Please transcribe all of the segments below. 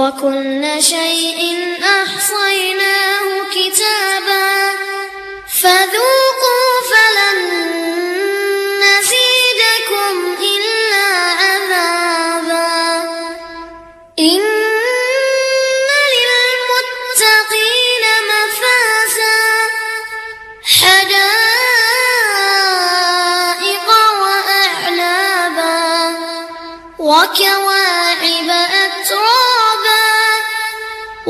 وكل شيء أحصيناه كتابا. فذوقوا فلن نزيدكم إلا عذابا. إن للمتقين مفازا. حدائق وأعنابا. وكواعب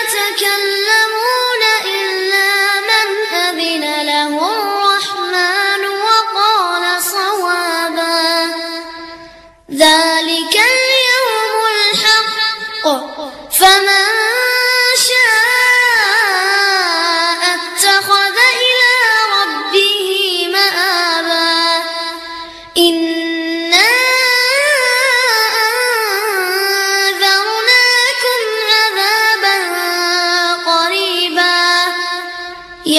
يتكلمون إلا من أذن له الرحمن وقال صوابا. ذلك اليوم الحق. فمن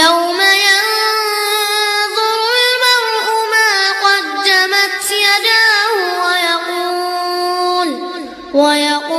يوم ينظر المرء ما قدمت يداه ويقول ويقول